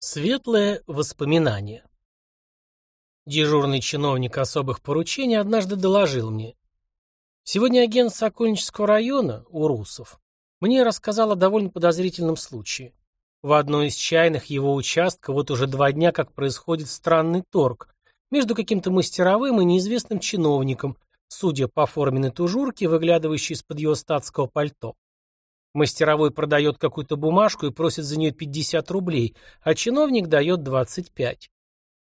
Светлое воспоминание. Дежурный чиновник особых поручений однажды доложил мне. Сегодня агент Сокольнического района, Урусов, мне рассказал о довольно подозрительном случае. В одной из чайных его участка вот уже два дня как происходит странный торг между каким-то мастеровым и неизвестным чиновником, судя по форменной тужурке, выглядывающей из-под его статского пальто. Мастеровой продает какую-то бумажку и просит за нее 50 рублей, а чиновник дает 25.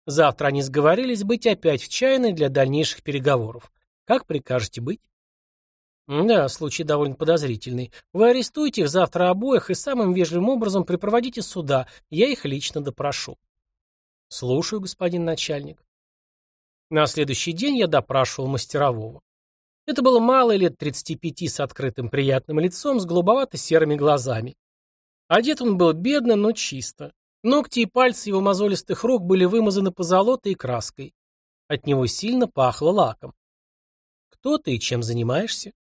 Завтра они сговорились быть опять в чайной для дальнейших переговоров. Как прикажете быть? Да, случай довольно подозрительный. Вы арестуете их завтра обоих и самым вежливым образом припроводите сюда. Я их лично допрошу. Слушаю, господин начальник. На следующий день я допрашивал мастерового. Это было малое лет 35 с открытым приятным лицом, с голубовато-серыми глазами. Одет он был бедно, но чисто. Ногти и пальцы его мозолистых рук были вымазаны позолотой и краской. От него сильно пахло лаком. «Кто ты и чем занимаешься?»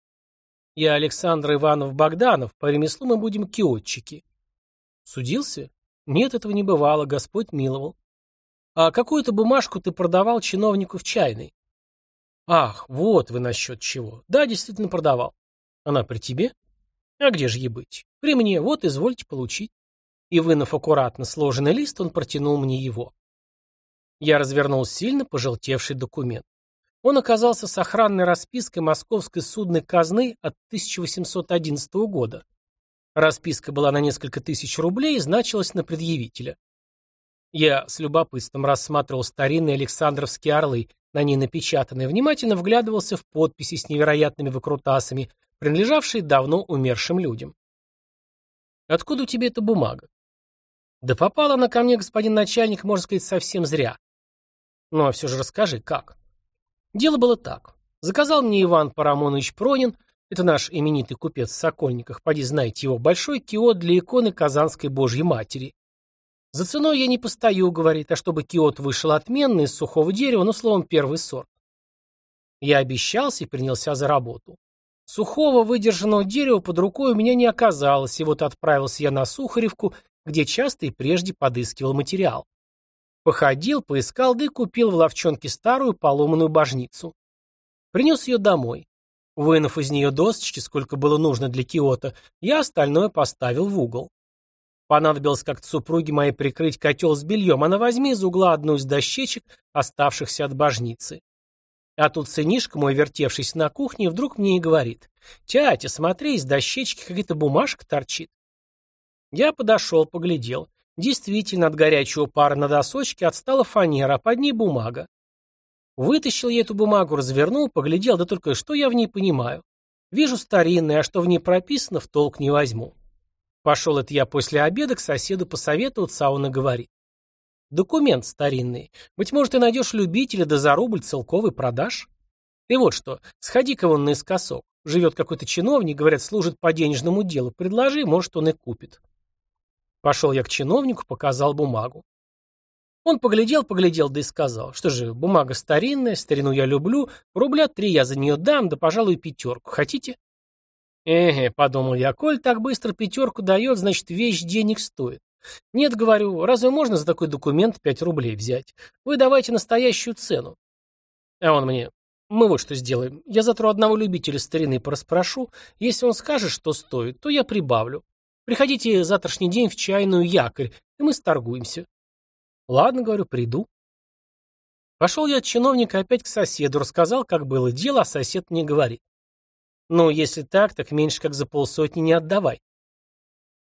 «Я Александр Иванов-Богданов, по ремеслу мы будем киотчики». «Судился?» «Нет, этого не бывало, Господь миловал». «А какую-то бумажку ты продавал чиновнику в чайной?» Ах, вот вы насчет чего. Да, действительно продавал. Она при тебе? А где же ей быть? При мне, вот, извольте получить. И, вынув аккуратно сложенный лист, он протянул мне его. Я развернул сильно пожелтевший документ. Он оказался с охранной распиской Московской судной казны от 1811 года. Расписка была на несколько тысяч рублей и значилась на предъявителя. Я с любопытством рассматривал старинные Александровские орлы, на ней напечатанные, внимательно вглядывался в подписи с невероятными выкрутасами, принадлежавшие давно умершим людям. «Откуда у тебя эта бумага?» «Да попала она ко мне, господин начальник, можно сказать, совсем зря». «Ну, а все же расскажи, как?» Дело было так. Заказал мне Иван Парамонович Пронин, это наш именитый купец в Сокольниках, поди знаете его, большой киот для иконы Казанской Божьей Матери. За ценой я не постою, говорит, а чтобы киот вышел отменный, из сухого дерева, ну, словом, первый сорт. Я обещался и принялся за работу. Сухого выдержанного дерева под рукой у меня не оказалось, и вот отправился я на Сухаревку, где часто и прежде подыскивал материал. Походил, поискал, да и купил в ловчонке старую поломанную божницу. Принес ее домой. Вынув из нее досочки, сколько было нужно для киота, я остальное поставил в угол. Понадобилось как-то супруге моей прикрыть котел с бельем. Она возьми из угла одну из дощечек, оставшихся от божницы. А тут сынишка мой, вертевшийся на кухне, вдруг мне и говорит. «Тятя, смотри, из дощечки какая-то бумажка торчит». Я подошел, поглядел. Действительно, от горячего пара на досочке отстала фанера, а под ней бумага. Вытащил я эту бумагу, развернул, поглядел, да только что я в ней понимаю. Вижу старинное, а что в ней прописано, в толк не возьму. Пошел это я после обеда к соседу посоветоваться, а он и говорит. Документ старинный. Быть может, ты найдешь любителя, да за рубль целковый продашь? Ты вот что, сходи-ка вон наискосок. Живет какой-то чиновник, говорят, служит по денежному делу. Предложи, может, он и купит. Пошел я к чиновнику, показал бумагу. Он поглядел, поглядел, да и сказал, что же, бумага старинная, старину я люблю, рубля три я за нее дам, да, пожалуй, пятерку. Хотите? Эге, подумал я, коль так быстро пятерку дает, значит, вещь денег стоит. Нет, говорю, разве можно за такой документ пять рублей взять? Вы давайте настоящую цену. А он мне, мы вот что сделаем. Я завтра одного любителя старины пораспрошу. Если он скажет, что стоит, то я прибавлю. Приходите завтрашний день в чайную якорь, и мы сторгуемся. Ладно, говорю, приду. Пошел я от чиновника опять к соседу, рассказал, как было дело, а сосед мне говорит. Но если так, так меньше как за полсотни не отдавай.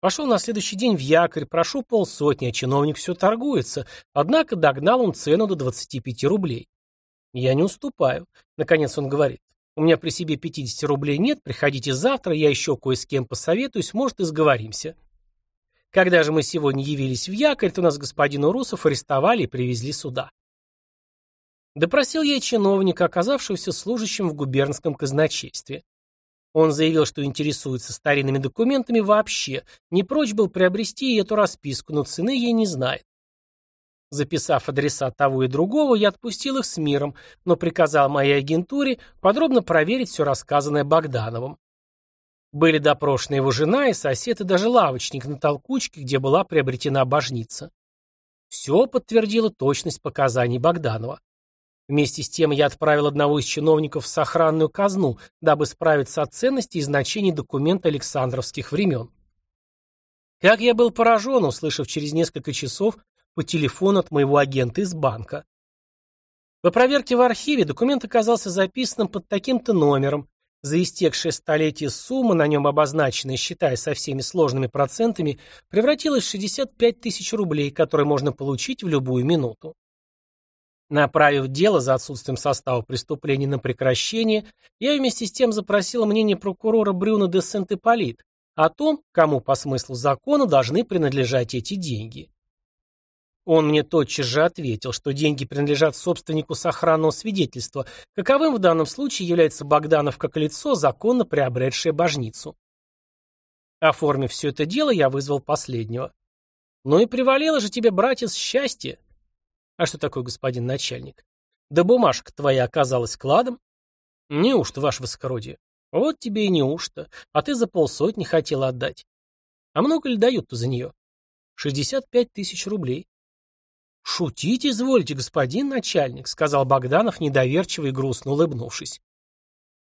Пошел на следующий день в якорь, прошу полсотни, а чиновник все торгуется, однако догнал он цену до 25 рублей. Я не уступаю. Наконец он говорит, у меня при себе 50 рублей нет, приходите завтра, я еще кое с кем посоветуюсь, может и сговоримся. Когда же мы сегодня явились в якорь, то нас господин Урусов арестовали и привезли сюда. Допросил я чиновника, оказавшегося служащим в губернском казначействе. Он заявил, что интересуется старинными документами вообще, не прочь был приобрести эту расписку, но цены ей не знает. Записав адреса того и другого, я отпустил их с миром, но приказал моей агентуре подробно проверить все рассказанное Богдановым. Были допрошены его жена и сосед, и даже лавочник на толкучке, где была приобретена божница. Все подтвердило точность показаний Богданова. Вместе с тем я отправил одного из чиновников в сохранную казну, дабы справиться о ценности и значении документа Александровских времен. Как я был поражен, услышав через несколько часов по телефону от моего агента из банка. По проверке в архиве документ оказался записанным под таким-то номером. За истекшее столетие сумма, на нем обозначенная, считая со всеми сложными процентами, превратилась в 65 тысяч рублей, которые можно получить в любую минуту. Направив дело за отсутствием состава преступления на прекращение, я вместе с тем запросил мнение прокурора Брюно де Сент-Ипполит о том, кому по смыслу закона должны принадлежать эти деньги. Он мне тотчас же ответил, что деньги принадлежат собственнику сохранного свидетельства, каковым в данном случае является Богданов как лицо, законно приобретшее божницу. Оформив все это дело, я вызвал последнего. «Ну и привалило же тебе, братец, счастье!» «А что такое, господин начальник?» «Да бумажка твоя оказалась кладом?» «Неужто, ваше высокородие?» «Вот тебе и неужто. А ты за полсотни хотел отдать». «А много ли дают-то за нее?» «Шестьдесят пять тысяч рублей». «Шутить извольте, господин начальник», — сказал Богданов, недоверчиво и грустно улыбнувшись.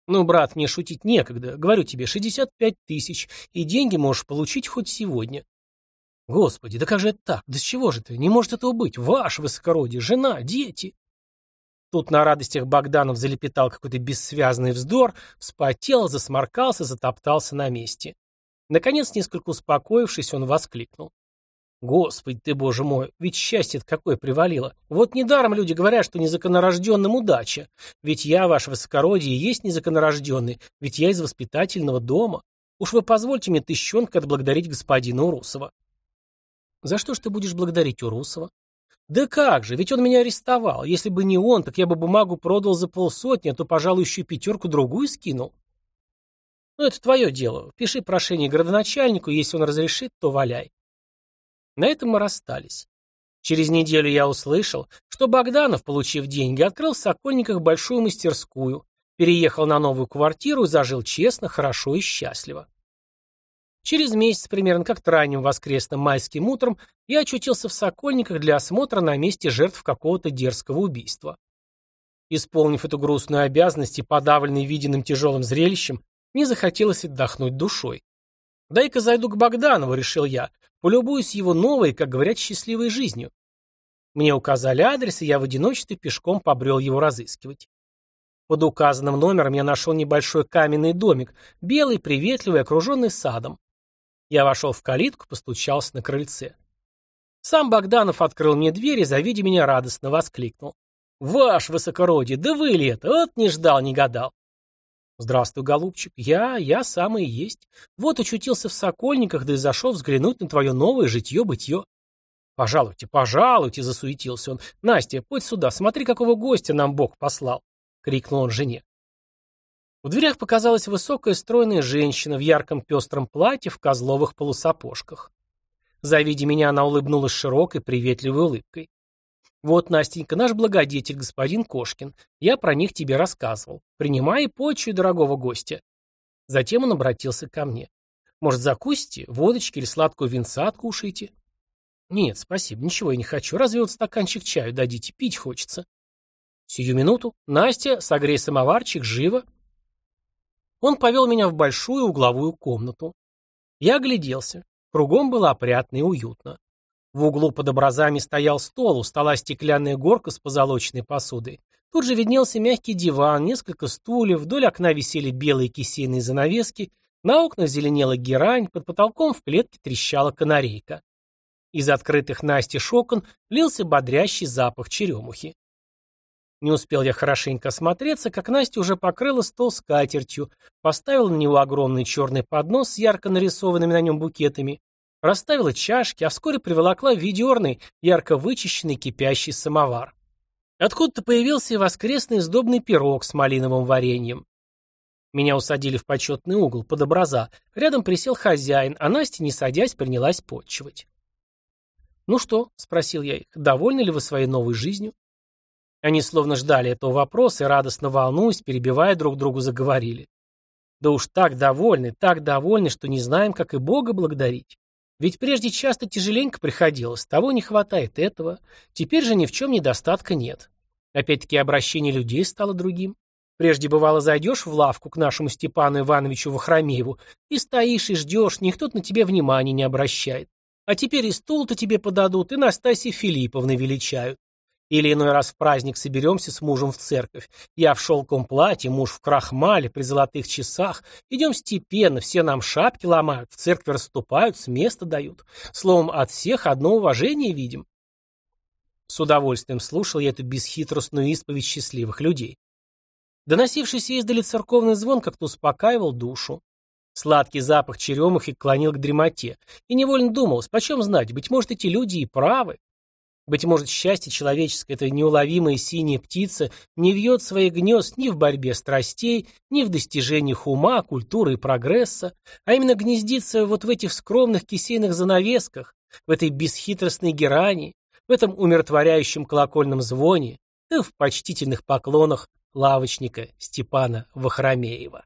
«Ну, брат, мне шутить некогда. Говорю тебе, шестьдесят пять тысяч, и деньги можешь получить хоть сегодня». «Господи, да как же это так? Да с чего же ты? Не может этого быть. Ваше высокородие, жена, дети». Тут на радостях Богданов залепетал какой-то бессвязный вздор, вспотел, засморкался, затоптался на месте. Наконец, несколько успокоившись, он воскликнул. Господи ты, боже мой, ведь счастье-то какое привалило. Вот недаром люди говорят, что незаконнорожденным удача. Ведь я, ваше высокородие, есть незаконнорожденный, ведь я из воспитательного дома. Уж вы позвольте мне тыщенка отблагодарить господина Урусова. За что ж ты будешь благодарить Урусова? Да как же, ведь он меня арестовал. Если бы не он, так я бы бумагу продал за полсотни, а то, пожалуй, еще пятерку-другую скинул. Ну, это твое дело. Пиши прошение городоначальнику, если он разрешит, то валяй. На этом мы расстались. Через неделю я услышал, что Богданов, получив деньги, открыл в Сокольниках большую мастерскую, переехал на новую квартиру и зажил честно, хорошо и счастливо. Через месяц, примерно как ранним воскресным майским утром, я очутился в Сокольниках для осмотра на месте жертв какого-то дерзкого убийства. Исполнив эту грустную обязанность и подавленный виденным тяжелым зрелищем, мне захотелось отдохнуть душой. «Дай-ка зайду к Богданову», — решил я, Полюбуюсь его новой, как говорят, счастливой жизнью. Мне указали адрес, и я в одиночестве пешком побрел его разыскивать. Под указанным номером я нашел небольшой каменный домик, белый, приветливый, окруженный садом. Я вошел в калитку, постучался на крыльце. Сам Богданов открыл мне дверь и, завидя меня, радостно воскликнул. «Ваш высокородие, да вы ли это? Вот не ждал, не гадал». «Здравствуй, голубчик. Я, я самый и есть. Вот очутился в Сокольниках, да и зашел взглянуть на твое новое житье-бытье». «Пожалуйте, пожалуйте», — засуетился он. «Настя, подь сюда, смотри, какого гостя нам Бог послал», — крикнул он жене. В дверях показалась высокая стройная женщина в ярком пестром платье в козловых полусапожках. Завидя меня, она улыбнулась широкой, приветливой улыбкой. Вот, Настенька, наш благодетель, господин Кошкин. Я про них тебе рассказывал. Принимай и почуй дорогого гостя. Затем он обратился ко мне. Может, закусите? Водочки или сладкую винца откушаете? Нет, спасибо, ничего я не хочу. Разве вот стаканчик чаю дадите? Пить хочется. Сию минуту. Настя, согрей самоварчик, живо. Он повел меня в большую угловую комнату. Я огляделся. Кругом было опрятно и уютно. В углу под образами стоял стол, у стола стеклянная горка с позолоченной посудой. Тут же виднелся мягкий диван, несколько стульев, вдоль окна висели белые кисейные занавески, на окнах зеленела герань, под потолком в клетке трещала канарейка. Из открытых настежь окон лился бодрящий запах черемухи. Не успел я хорошенько осмотреться, как Настя уже покрыла стол скатертью, поставила на него огромный черный поднос с ярко нарисованными на нем букетами, Расставила чашки, а вскоре приволокла ведерный, ярко вычищенный кипящий самовар. Откуда-то появился воскресный сдобный пирог с малиновым вареньем. Меня усадили в почетный угол, под образа. Рядом присел хозяин, а Настя, не садясь, принялась почивать. «Ну что?» — спросил я их. «Довольны ли вы своей новой жизнью?» Они словно ждали этого вопроса и, радостно волнуясь, перебивая друг другу, заговорили. «Да уж так довольны, так довольны, что не знаем, как и Бога благодарить. Ведь прежде часто тяжеленько приходилось, того не хватает этого, теперь же ни в чем недостатка нет. Опять-таки обращение людей стало другим. Прежде бывало зайдешь в лавку к нашему Степану Ивановичу Вахромееву и стоишь и ждешь, никто на тебе внимания не обращает. А теперь и стул-то тебе подадут, и Настасья Филипповна величают. Или иной раз в праздник соберемся с мужем в церковь. Я в шелковом платье, муж в крахмале, при золотых часах. Идем степенно, все нам шапки ломают, в церкви расступают, с места дают. Словом, от всех одно уважение видим. С удовольствием слушал я эту бесхитростную исповедь счастливых людей. Доносившийся издали церковный звон как-то успокаивал душу. Сладкий запах черемухи клонил к дремоте. И невольно думал, почем знать, быть может, эти люди и правы. Быть может, счастье человеческое, эта неуловимая синяя птица, не вьет своих гнезд ни в борьбе страстей, ни в достижениях ума, культуры и прогресса, а именно гнездится вот в этих скромных кисейных занавесках, в этой бесхитростной герани, в этом умиротворяющем колокольном звоне, и в почтительных поклонах лавочника Степана Вахромеева.